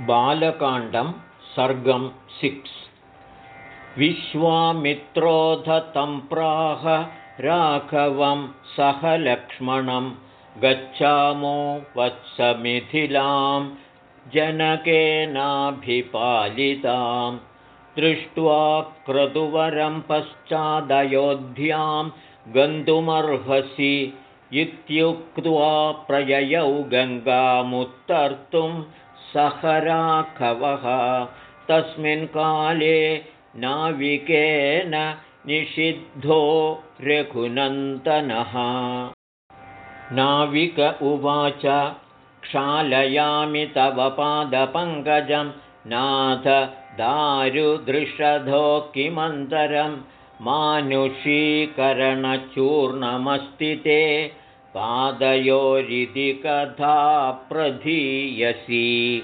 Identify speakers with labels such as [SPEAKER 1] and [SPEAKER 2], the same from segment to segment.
[SPEAKER 1] बालकाण्डं सर्गं six. विश्वामित्रोधतं प्राह राघवं सह लक्ष्मणं गच्छामो वत्समिथिलां जनकेनाभिपालितां। दृष्ट्वा क्रतुवरं पश्चादयोध्यां गन्तुमर्हसि इत्युक्त्वा प्रययौ गङ्गामुत्तर्तुं सहराघवः तस्मिन् काले नाविकेन निषिद्धो रघुनन्दनः। नाविक उवाच क्षालयामि तव पादपङ्कजं। नाथ दारुदृषधो किमन्तरं? मानुषीकरणचूर्णमस्ति ते पादयोरिति कथा प्रधीयसि।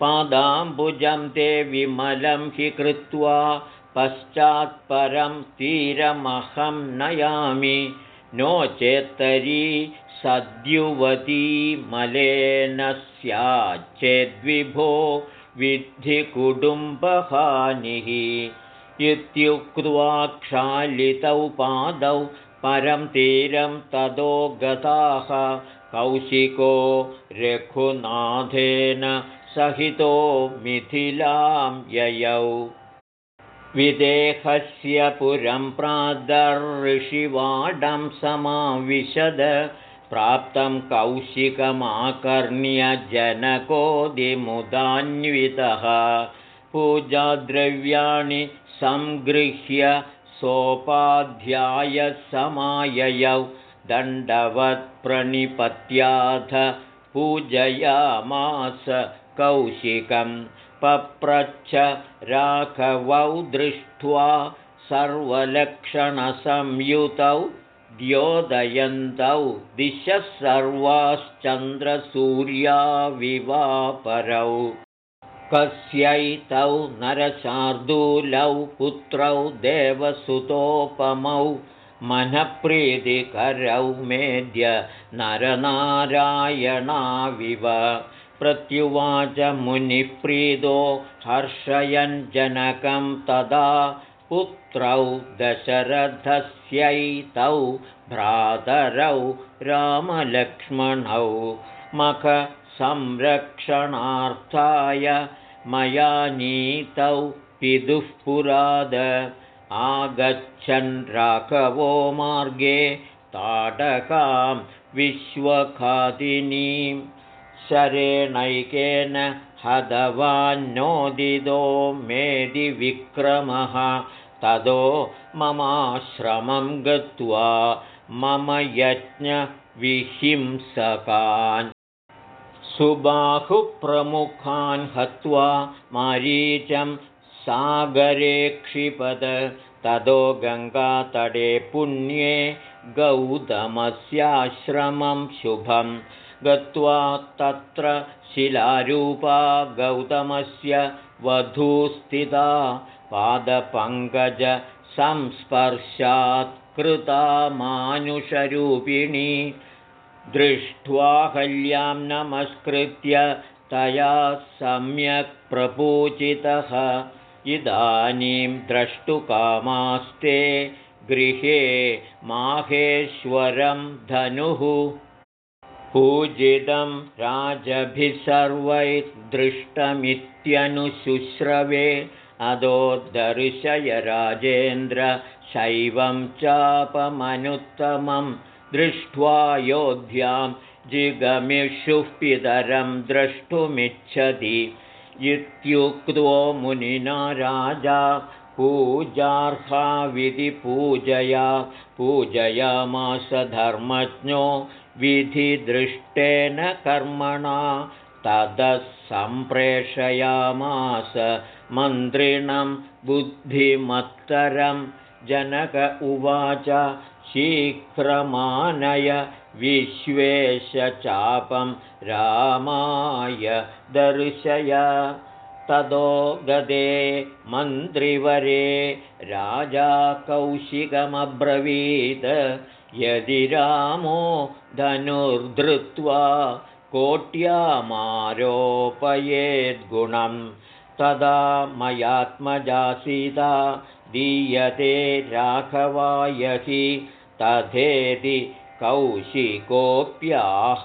[SPEAKER 1] पादाम्बुजं ते विमलं हि कृत्वा पश्चात्परं तीरमहं नयामि। नो चेत्तरी सद्युवती मलेन स्याच्चेद्विभो विद्धिकुटुम्बहानिः। इत्युक्त्वा क्षालितौ पादौ परं तीरं ततो गताः कौशिको रघुनाथेन सहितो मिथिलां ययौ। विदेहस्य पुरं प्रादर्षिवाडं समाविशद प्राप्तं कौशिकमाकर्ण्य जनकोदिमुदान्वितः। पूजाद्रव्याणि सङ्गृह्य सोपाध्यायसमाययौ दण्डवत्प्रणिपत्याथ पूजयामास कौशिकं पप्रच्छ राघवौ दृष्ट्वा सर्वलक्षणसंयुतौ द्योदयन्तौ दिशः सर्वाश्चन्द्रसूर्याविवापरौ कस्यैतौ नरशार्दूलौ पुत्रौ देवसुतोपमौ मनःप्रीतिकरौ मेद्य नरनारायणाविव। प्रत्युवाच मुनिप्रीतो हर्षयञ्जनकं तदा पुत्रौ दशरथस्यैतौ भ्रातरौ रामलक्ष्मणौ। मखसंरक्षणार्थाय मया नीतौ पितुः पुराद। आगच्छन् राघवो मार्गे ताटकां विश्वखादिनीं। शरेणैकेन हतवान्नोदितो मेदिविक्रमः ततो ममाश्रमं गत्वा मम यज्ञविहिंसकान् सुबाहुप्रमुखान् हत्वा मारीचं सागरे क्षिपद ततो गङ्गातडे पुण्ये गौतमस्याश्रमं शुभं। गत्वा तत्र शिलारूपा गौतमस्य वधूस्थिता। पादपङ्कजसंस्पर्शात् कृता मानुषरूपिणी दृष्ट्वा हल्यां नमस्कृत्य तया सम्यक् प्रपूजितः। इदानीं द्रष्टुकामास्ते गृहे माहेश्वरं धनुः। पूजितं राजभिः सर्वैर्दृष्टमित्यनुशुश्रवे अदो दर्शय राजेन्द्र शैवं चापमनुत्तमं दृष्ट्वा योध्यां जिगमिषुः पितरं द्रष्टुमिच्छति। इत्युक्तो मुनिना राजा पूजार्हाविधि पूजया पूजयामास धर्मज्ञो विधिदृष्टेन कर्मणा ततः सम्प्रेषयामास मन्त्रिणं बुद्धिमत्तरं। जनक उवाच शीघ्रमानय विश्वेशचापं रामाय दर्शय। ततो गदे मन्त्रिवरे राजा कौशिकमब्रवीत्। यदि रामो धनुर्धृत्वा कोट्यामारोपयेद्गुणं तदा मयात्मजासीता दीयते राघवाय हि तथेति कौशिकोऽप्याह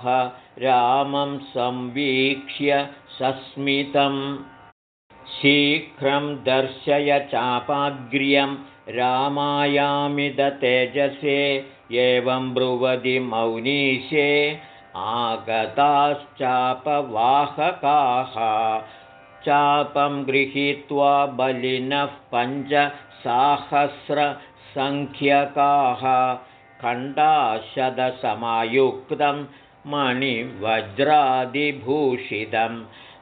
[SPEAKER 1] रामं संवीक्ष्य सस्मितम् शीघ्रं दर्शय चापाग्र्यं रामायामिदतेजसे एवं ब्रुवदि मौनीशे आगताश्चापवाहकाः चापं गृहीत्वा बलिनः पञ्चसाहस्रसङ्ख्यकाः खण्डाशदसमायुक्तं मणिवज्रादिभूषितं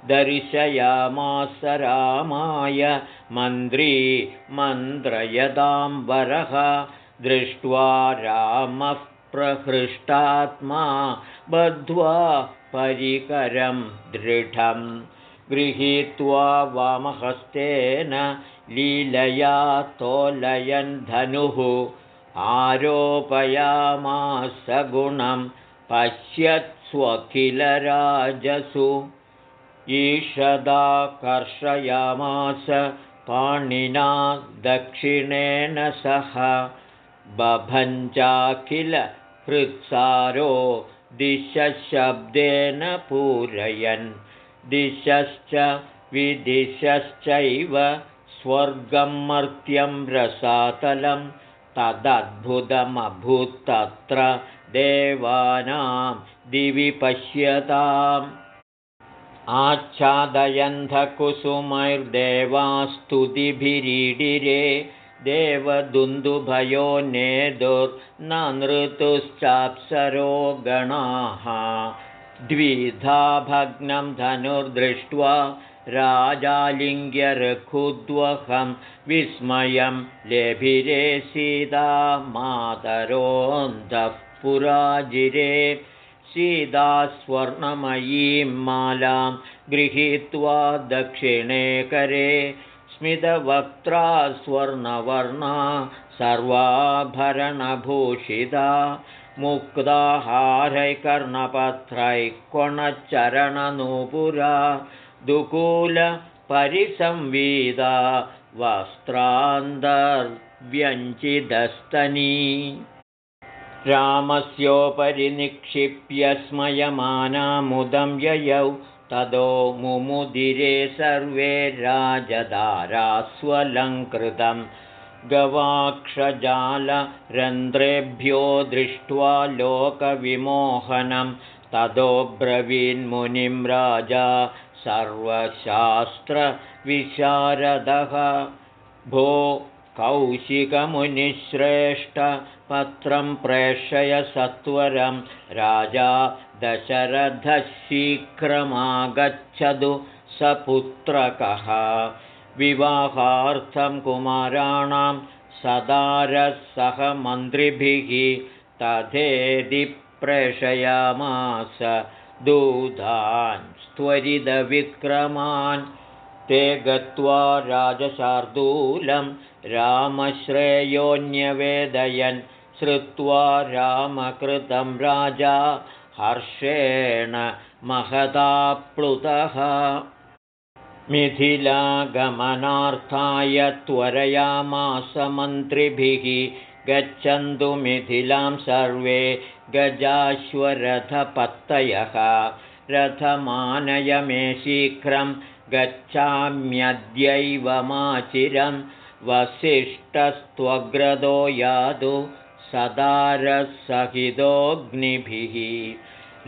[SPEAKER 1] दर्शयामास रामाय मन्त्री मन्त्रयदाम्बरः दृष्ट्वा रामः प्रहृष्टात्मा बद्ध्वा परिकरं दृढं गृहीत्वा वामहस्तेन लीलया तोलयन् धनुः आरोपयामास गुणं पश्यत्स्वखिलराजसु। ईषदाकर्षयामास पाणिना दक्षिणेन सह। बभञ्चाखिलहृत्सारो दिशशब्देन पूरयन्। दिशश्च विदिशश्चैव स्वर्गं मर्त्यं रसातलं तदद्भुतमभूत्तत्र देवानां दिवि पश्यताम्। आच्छादयन्धकुसुमैर्देवास्तुतिभिरीडिरे देवदुन्दुभयो नृतुश्चाप्सरो गणाः। द्विधा भग्नं धनुर्दृष्ट्वा राजालिङ्ग्यरघुद्वहं विस्मयं लेभिरे सीता मातरोऽन्धः पुराजिरे। सीता स्वर्णमयीं मालां गृहीत्वा दक्षिणे करे। स्मितवक्त्रा स्वर्णवर्णा सर्वाभरणभूषिता। मुक्ताहारैकर्णपत्रैकोणचरणनूपुरा दुकूलपरिसंवीदा वस्त्रान्तर्व्यञ्चिदस्तनी रामस्योपरि निक्षिप्य स्मयमानामुदं ययौ तदो मुमुदिरे सर्वे राजदारास्वलङ्कृतं गवाक्षजालरन्ध्रेभ्यो दृष्ट्वा लोकविमोहनं ततोब्रवीन्मुनिं राजा सर्वशास्त्रविशारदः। भो कौशिकमुनिश्रेष्ठपत्रं प्रेषय सत्वरं। राजा दशरथशीघ्रमागच्छतु सपुत्रकः। विवाहार्थं कुमाराणां सदारः मन्त्रिभिः तथेदि प्रेषयामास दूधान् त्वरितविक्रमान् ते गत्वा राजशार्दूलं रामश्रेयोऽन्यवेदयन् श्रुत्वा रामकृतं राजा हर्षेण महदाप्लुतः। मिथिलागमनार्थाय त्वरयामास मन्त्रिभिः गच्छन्तु मिथिलां सर्वे गजाश्वरथपत्तयः। रथमानय मे शीघ्रं गच्छाम्यद्यैव माचिरं वसिष्ठस्त्वग्रदो यादु सदारसहितोऽग्निभिः।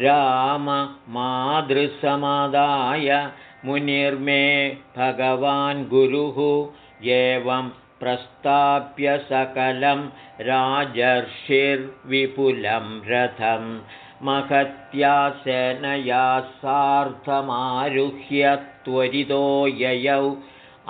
[SPEAKER 1] राममादृसमादाय मुनिर्मे भगवान् गुरुः एवं प्रस्ताप्य सकलं राजर्षिर्विपुलं रथं। महत्या सेनया सार्धमारुह्य त्वरितो ययौ।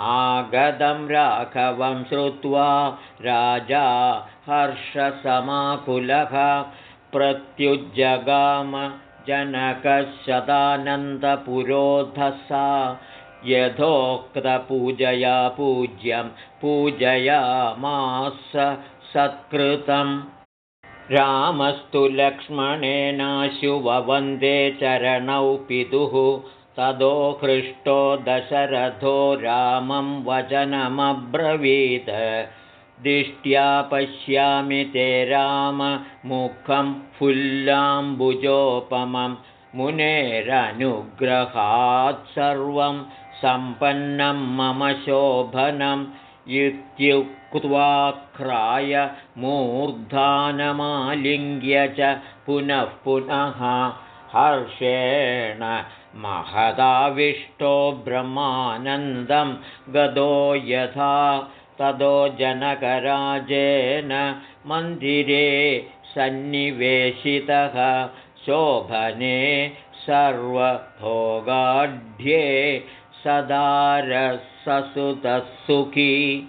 [SPEAKER 1] आगतं राघवं श्रुत्वा राजा हर्षसमाकुलः प्रत्युज्जगाम जनकशदानन्दपुरोधसा यथोक्तपूजया पूज्यं पूजयामास सत्कृतम्। रामस्तु लक्ष्मणेनाशुववन्दे चरणौ पितुः तदो हृष्टो दशरथो रामं वचनमब्रवीत्। दिष्ट्या पश्यामि ते राममुखं फुल्लाम्बुजोपमं मुनेरनुग्रहात् सर्वं सम्पन्नं मम शोभनम् इत्युक्त्वाक्राय मूर्धानमालिङ्ग्य च पुनः पुनः हर्षेण महदाविष्टो ब्रह्मानन्दं गदो यथा तदो जनकराजेन मन्दिरे सन्निवेशितः शोभने सर्वभोगाढ्ये सदारससुतः सुखी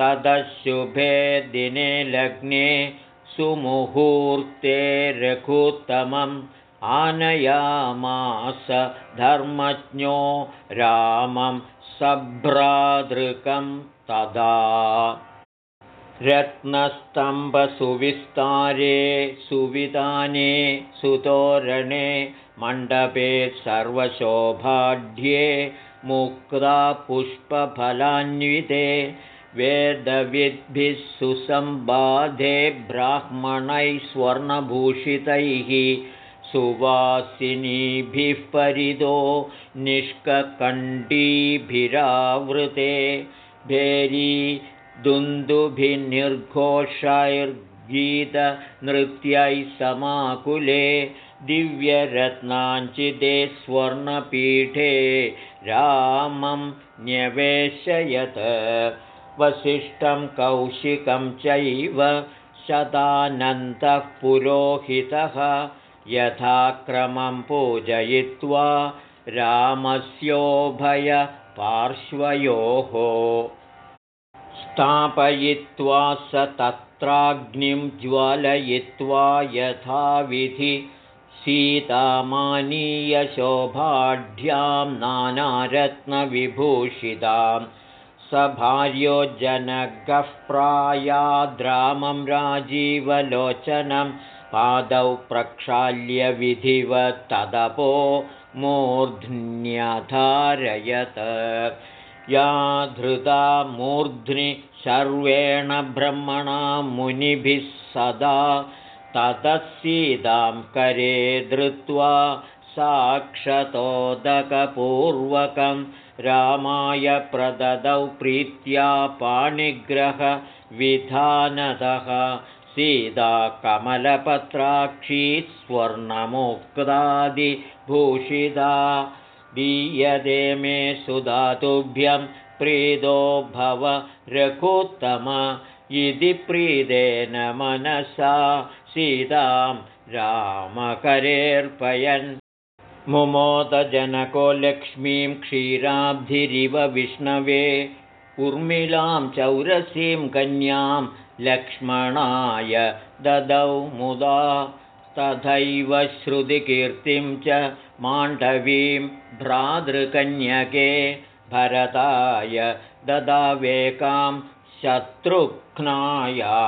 [SPEAKER 1] तदशुभे दिने लग्ने सुमुहूर्ते रघुत्तमम् आनयामास धर्मज्ञो रामं सभ्रादृकं तदा। रत्नस्तम्भसुविस्तारे सुविधाने सुतोरणे मण्डपे सर्वशोभाढ्ये मुक्ता पुष्पफलान्विते वेदविद्भिः सुसम्बाधे ब्राह्मणैः स्वर्णभूषितैः सुवासिनीभिः परिदो निष्ककण्डीभिरावृते भेरी दुन्दुभिर्निर्घोषैर्गीतनृत्यैः समाकुले दिव्यरत्नाञ्चिदे स्वर्णपीठे रामं न्यवेशयत्। वसिष्ठं कौशिकं चैव शतानन्तः पुरोहितः। यथाक्रमं पूजयित्वा रामस्योभयपार्श्वयोः। स्थापयित्वा स तत्राग्निं ज्वालयित्वा यथाविधि सीतामानीयशोभाढ्यां नानारत्नविभूषितां स भार्यो जनगः प्रायाद्रामं राजीवलोचनं पादौ प्रक्षाल्यविधिवत्तदपो मूर्ध्न्यधारयत्। या धृता मूर्ध्नि सर्वेण ब्रह्मणा मुनिभिः सदा ततः सीतां करे धृत्वा साक्षतोदकपूर्वकं रामाय प्रददौ प्रीत्या पाणिग्रहविधानतः सीता कमलपत्राक्षी स्वर्णमुक्तादिभूषिता दीयते मे सुधातुभ्यं प्रीतो भव रघुत्तम इति प्रीतेन मनसा सीतां रामकरेऽर्पयन् मुमोदजनको लक्ष्मीं क्षीराब्धिरिव विष्णवे। उर्मिलां चौरसीं कन्यां लक्ष्मणाय ददौ मुदा। तथैव श्रुतिकीर्तिं च माण्डवीं भ्रातृकन्यके भरताय ददावेकां शत्रुघ्नाया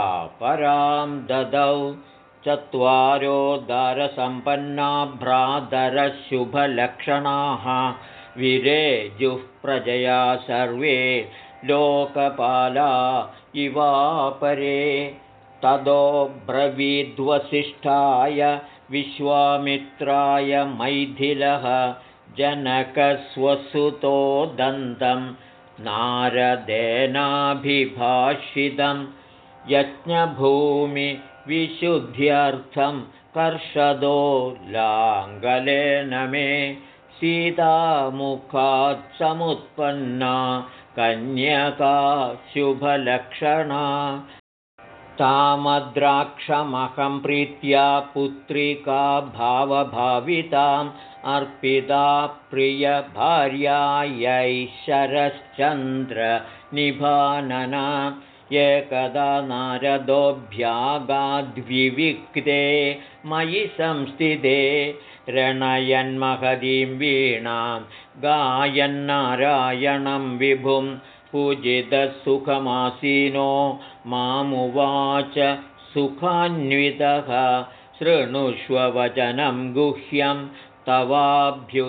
[SPEAKER 1] परां ददौ चत्वारो दारसम्पन्ना भ्रातरशुभलक्षणाः विरेजुः प्रजया सर्वे लोकपाला इवापरे तदो ब्रवीद्वसिष्ठाय विश्वामित्राय मैथिलः जनकस्वसुतो दन्तं नारदेनाभिभाषितं यज्ञभूमिविशुद्ध्यर्थं कर्षदो लाङ्गलेन मे सीतामुखात् समुत्पन्ना कन्यका शुभलक्षणा। तामद्राक्षमहं प्रीत्या पुत्रिका भावभाविताम् अर्पिता प्रियभार्यायै शरश्चन्द्रनिभानना एकदा नारदोऽभ्यागाद्विविक्ते मयि संस्थिते रणयन्महदीं वीणां गायन्नारायणं विभुं पूजितसुखमासीनो मामुवाच सुखान्वितः शृणुष्ववचनं गुह्यं तवाभ्युदयकारणं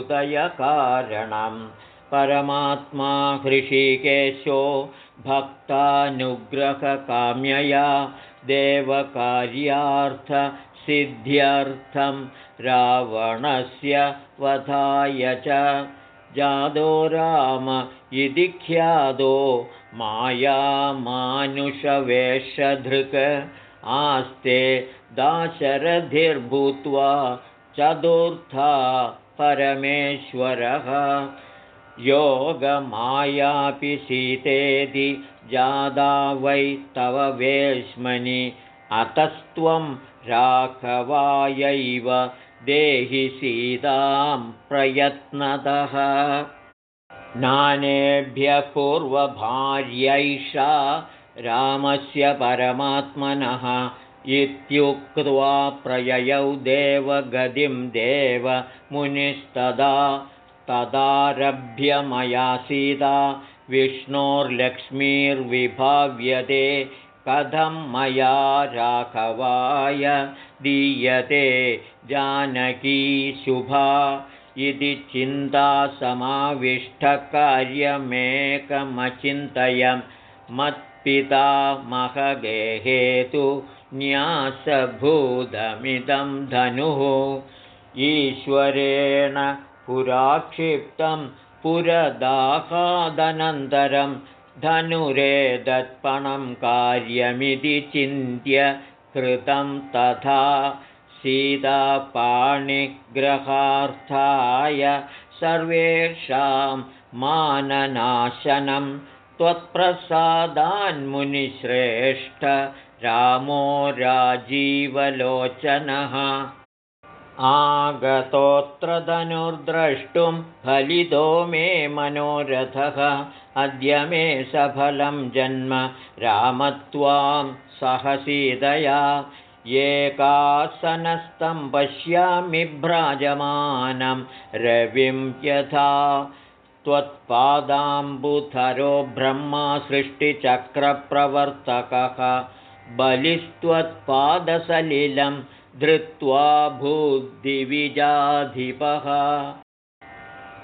[SPEAKER 1] परमात्मा हृषिकेशो भक्तानुग्रहकाम्यया देवकार्यार्थसिद्ध्यर्थं रावणस्य वधाय च। जादो राम इति ख्यातो मायामानुषवेषधृक् आस्ते दाशरथिर्भूत्वा चतुर्था परमेश्वरः योगमायापि सीतेति जादा वै तव वेश्मनि। अतस्त्वं राघवायैव देहि सीतां प्रयत्नतः। नानेभ्यः पूर्वभार्यैषा रामस्य परमात्मनः इत्युक्त्वा प्रययौ देवगतिं देव मुनिस्तदा तदारभ्य मया सीता विष्णोर्लक्ष्मीर्विभाव्यते कथं मया राघवाय दीयते जानकी शुभा इति चिन्तासमाविष्टकार्यमेकमचिन्तयं मत्पिता महगेहेतु न्यासभूतमिदं धनुः ईश्वरेण पुराक्षिप्तं पुरदाहादनन्तरं धनुरेदत्पणं कार्यमिति चिन्त्य कृतं तथा सीतापाणिग्रहार्थाय सर्वेषां माननाशनं त्वत्प्रसादान्मुनिश्रेष्ठ रामो राजीवलोचनः आगतोऽत्र धनुर्द्रष्टुं फलितो मे मनोरथः। अद्य मे सफलं जन्म। रामत्वां सहसीदया। एकासनस्थं पश्यामि भ्राजमानं। रविं यथा त्वत्पादाम्बुधरो ब्रह्मा सृष्टिचक्रप्रवर्तकः। बलिस्त्वत्पादसलिलं धृत्वा भूद्दिविजाधिपः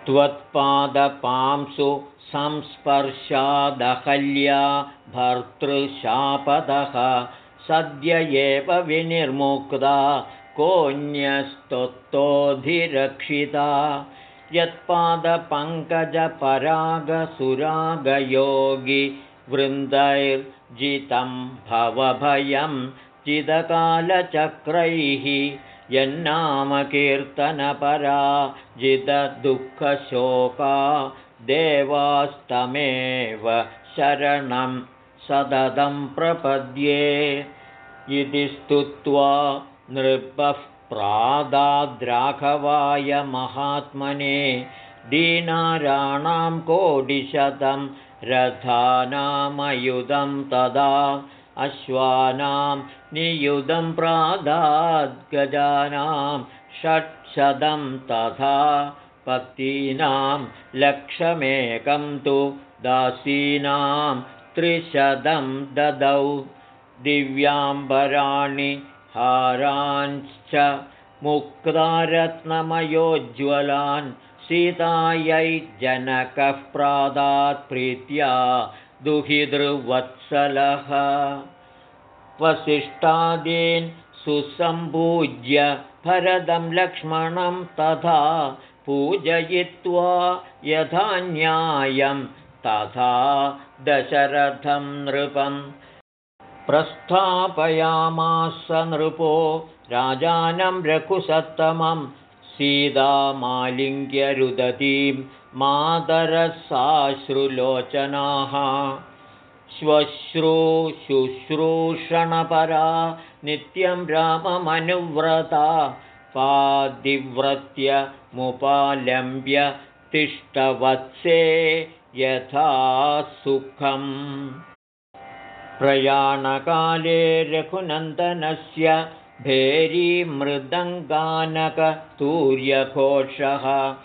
[SPEAKER 1] त्वत्पादपांसु संस्पर्शादहल्या भर्तृशापदः। सद्य एव विनिर्मुक्ता कोऽन्यस्तोत्तोऽधिरक्षिता यत्पादपङ्कजपरागसुरागयोगी वृन्दैर्जितं भवभयं जितकालचक्रैः यन्नामकीर्तनपरा जितदुःखशोका देवास्तमेव शरणं सततं प्रपद्ये इति स्तुत्वा नृपः प्रादाद्राघवाय महात्मने दीनाराणां कोटिशतं रथानामयुधं तदा अश्वानां नियुधं प्रादाद्गजानां षट्शतं तथा पत्तीनां लक्षमेकं तु दासीनां त्रिशतं ददौ दिव्याम्बराणि हाराञ्च मुक्तारत्नमयोज्ज्वलान् सीतायै जनकः प्रादात् प्रीत्या दुहितृवत्सलः वसिष्ठादीन् सुसम्पूज्य भरदं लक्ष्मणं तथा पूजयित्वा यथा न्यायं तथा दशरथं नृपम् प्रस्थापयामास नृपो राजानं रघुसत्तमं सीतामालिङ्ग्यरुदतीं मातरसाश्रुलोचनाः श्वश्रूशुश्रूषणपरा नित्यं राममनुव्रता पादिव्रत्यमुपालम्ब्य तिष्ठवत्से यथा सुखम्। प्रयाणकाले रघुनन्दनस्य भेरीमृदङ्गानकतूर्यघोषः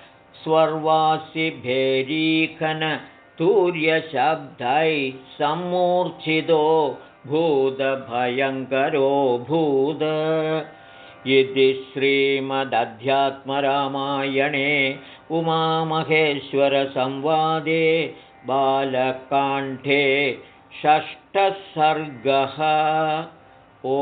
[SPEAKER 1] स्वर्वासि भेरीखनतूर्यशब्दैः सम्मूर्च्छितो भूतभयङ्करो भूद इति श्रीमदध्यात्मरामायणे उमामहेश्वरसंवादे बालकाण्ठे षष्ठः सर्गः। ओ